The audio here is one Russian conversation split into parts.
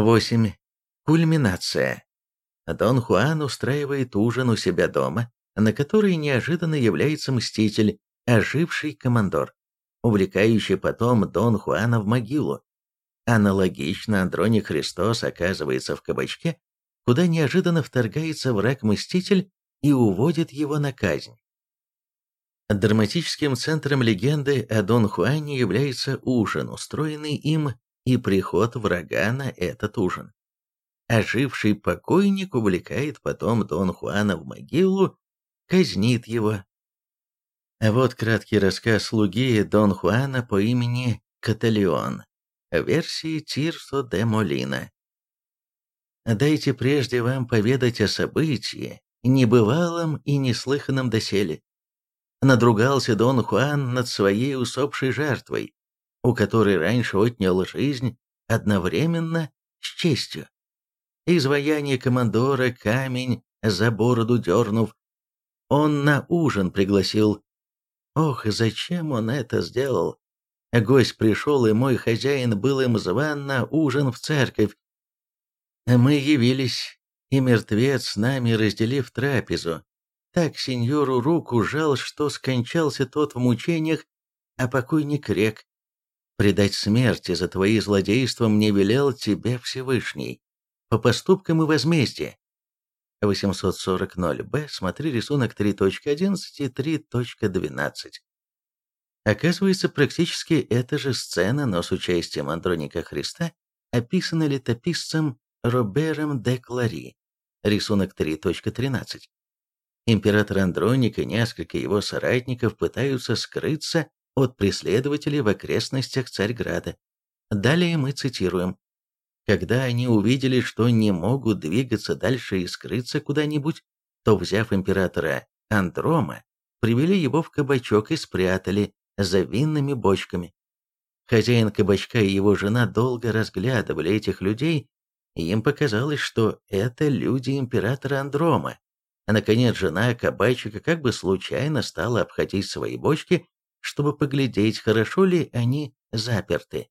8. Кульминация. Дон Хуан устраивает ужин у себя дома, на который неожиданно является мститель, оживший командор, увлекающий потом Дон Хуана в могилу. Аналогично Андроник Христос оказывается в кабачке, куда неожиданно вторгается враг-мститель и уводит его на казнь. Драматическим центром легенды о Дон Хуане является ужин, устроенный им, и приход врага на этот ужин. Оживший покойник увлекает потом Дон Хуана в могилу, казнит его. А вот краткий рассказ слуги Дон Хуана по имени Каталеон, версии Тирсо де Молина. Дайте прежде вам поведать о событии, небывалом и неслыханном доселе. Надругался Дон Хуан над своей усопшей жертвой, у которой раньше отнял жизнь одновременно с честью. Изваяние командора, камень, за бороду дернув, он на ужин пригласил. Ох, зачем он это сделал? Гость пришел, и мой хозяин был им зван на ужин в церковь. Мы явились, и мертвец с нами, разделив трапезу, так сеньору руку жал, что скончался тот в мучениях, а покойник рек. Предать смерти за твои злодейства мне велел тебе Всевышний по поступкам и возмездия. 840.0b, смотри рисунок 3.11 и 3.12. Оказывается, практически эта же сцена, но с участием Андроника Христа, описана летописцем Робером де Клари, рисунок 3.13. Император Андроник и несколько его соратников пытаются скрыться от преследователей в окрестностях Царьграда. Далее мы цитируем. Когда они увидели, что не могут двигаться дальше и скрыться куда-нибудь, то, взяв императора Андрома, привели его в кабачок и спрятали за винными бочками. Хозяин кабачка и его жена долго разглядывали этих людей, и им показалось, что это люди императора Андрома. А наконец жена кабачика как бы случайно стала обходить свои бочки, чтобы поглядеть, хорошо ли они заперты.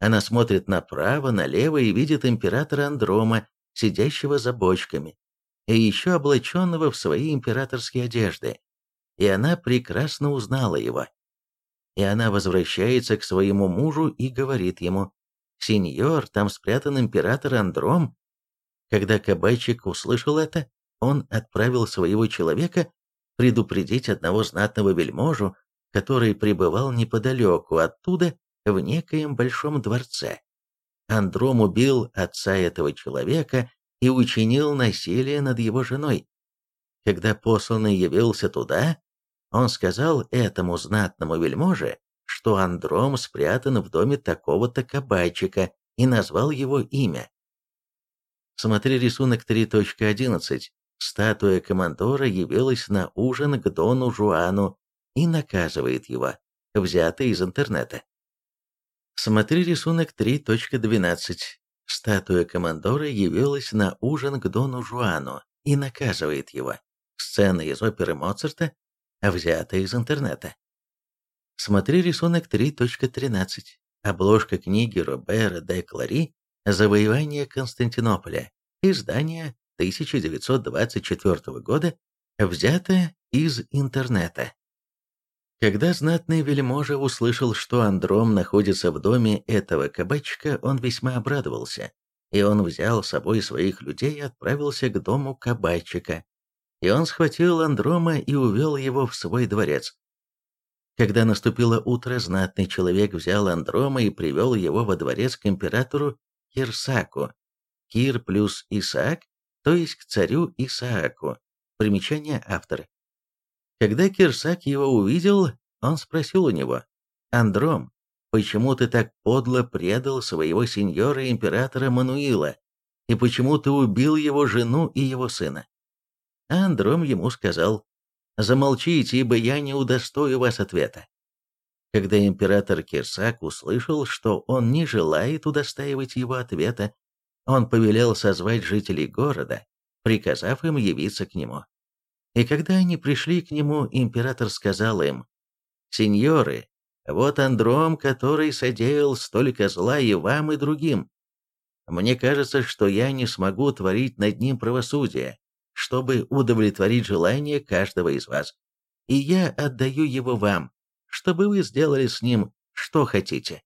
Она смотрит направо, налево и видит императора Андрома, сидящего за бочками, и еще облаченного в свои императорские одежды. И она прекрасно узнала его. И она возвращается к своему мужу и говорит ему, «Сеньор, там спрятан император Андром». Когда кабачик услышал это, он отправил своего человека предупредить одного знатного вельможу, который пребывал неподалеку оттуда в некоем большом дворце. Андром убил отца этого человека и учинил насилие над его женой. Когда посланный явился туда, он сказал этому знатному вельможе, что Андром спрятан в доме такого-то кабачика и назвал его имя. Смотри рисунок 3.11. Статуя командора явилась на ужин к Дону Жуану и наказывает его, взятый из интернета. Смотри рисунок 3.12. Статуя командора явилась на ужин к Дону Жуану и наказывает его. Сцена из оперы Моцарта, взята из интернета. Смотри рисунок 3.13. Обложка книги Робера де Клари «Завоевание Константинополя», издание 1924 года, взята из интернета. Когда знатный вельможа услышал, что Андром находится в доме этого кабачка, он весьма обрадовался, и он взял с собой своих людей и отправился к дому кабачика. И он схватил Андрома и увел его в свой дворец. Когда наступило утро, знатный человек взял Андрома и привел его во дворец к императору Кирсаку. Кир плюс Исаак, то есть к царю Исааку. Примечание автора. Когда Кирсак его увидел, он спросил у него, «Андром, почему ты так подло предал своего сеньора императора Мануила, и почему ты убил его жену и его сына?» А Андром ему сказал, «Замолчите, ибо я не удостою вас ответа». Когда император Кирсак услышал, что он не желает удостаивать его ответа, он повелел созвать жителей города, приказав им явиться к нему. И когда они пришли к нему, император сказал им, «Сеньоры, вот Андром, который содеял столько зла и вам, и другим. мне кажется, что я не смогу творить над ним правосудие, чтобы удовлетворить желание каждого из вас. И я отдаю его вам, чтобы вы сделали с ним что хотите.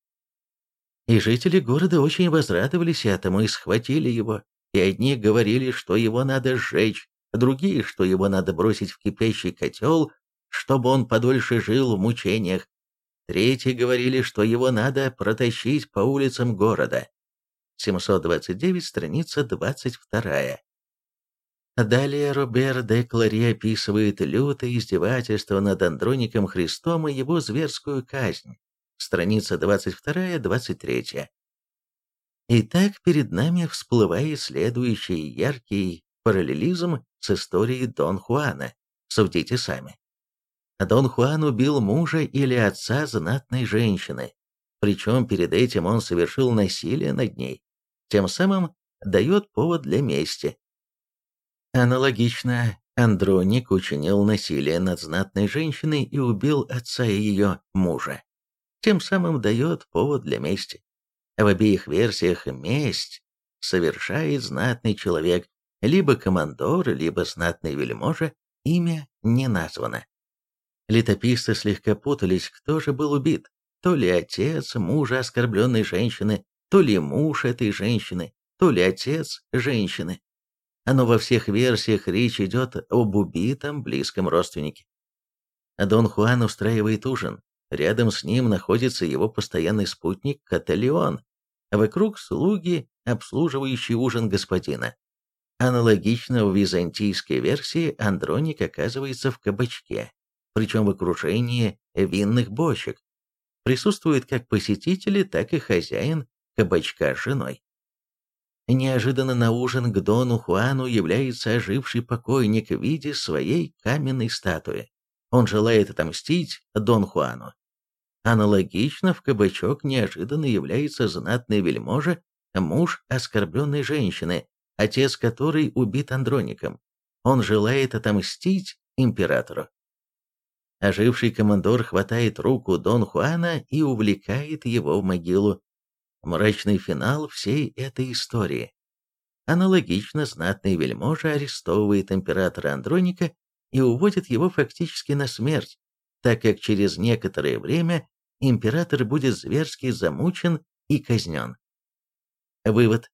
И жители города очень возрадовались этому и схватили его, и одни говорили, что его надо сжечь, другие, что его надо бросить в кипящий котел, чтобы он подольше жил в мучениях, третьи говорили, что его надо протащить по улицам города. 729, страница 22. Далее Робер де Клари описывает лютое издевательство над Андроником Христом и его зверскую казнь. Страница 22-23. Итак, перед нами всплывает следующий яркий параллелизм с историей Дон Хуана. Судите сами. Дон Хуан убил мужа или отца знатной женщины, причем перед этим он совершил насилие над ней, тем самым дает повод для мести. Аналогично, Андроник учинил насилие над знатной женщиной и убил отца ее мужа, тем самым дает повод для мести. В обеих версиях месть совершает знатный человек, либо командор, либо знатный вельможа, имя не названо. Летописцы слегка путались, кто же был убит, то ли отец мужа оскорбленной женщины, то ли муж этой женщины, то ли отец женщины. Но во всех версиях речь идет об убитом близком родственнике. Дон Хуан устраивает ужин. Рядом с ним находится его постоянный спутник Каталеон. Вокруг слуги, обслуживающие ужин господина. Аналогично в византийской версии Андроник оказывается в кабачке, причем в окружении винных бочек. Присутствуют как посетители, так и хозяин кабачка с женой. Неожиданно на ужин к Дону Хуану является оживший покойник в виде своей каменной статуи. Он желает отомстить Дон Хуану. Аналогично в кабачок неожиданно является знатный вельможа, муж оскорбленной женщины, отец которой убит Андроником. Он желает отомстить императору. Оживший командор хватает руку Дон Хуана и увлекает его в могилу. Мрачный финал всей этой истории. Аналогично знатный вельможа арестовывает императора Андроника и уводит его фактически на смерть, так как через некоторое время император будет зверски замучен и казнен. Вывод.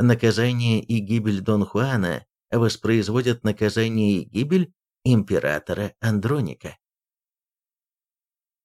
Наказание и гибель Дон Хуана воспроизводят наказание и гибель императора Андроника.